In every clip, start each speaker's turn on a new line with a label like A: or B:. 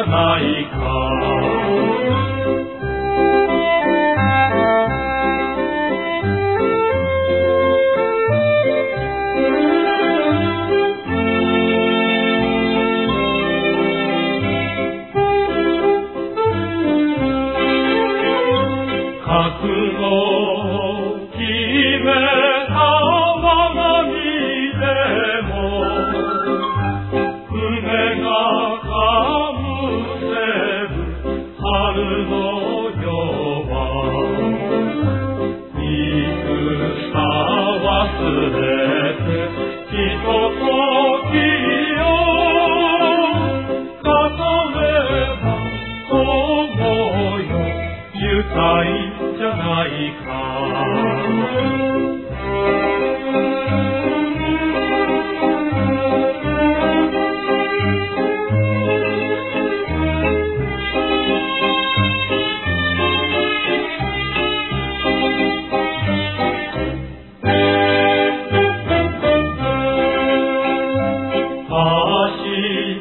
A: ゃないか。覚悟。」「いつか忘れてひとときよ」「語ればそうよ愉快じゃないか」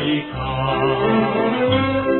A: 的草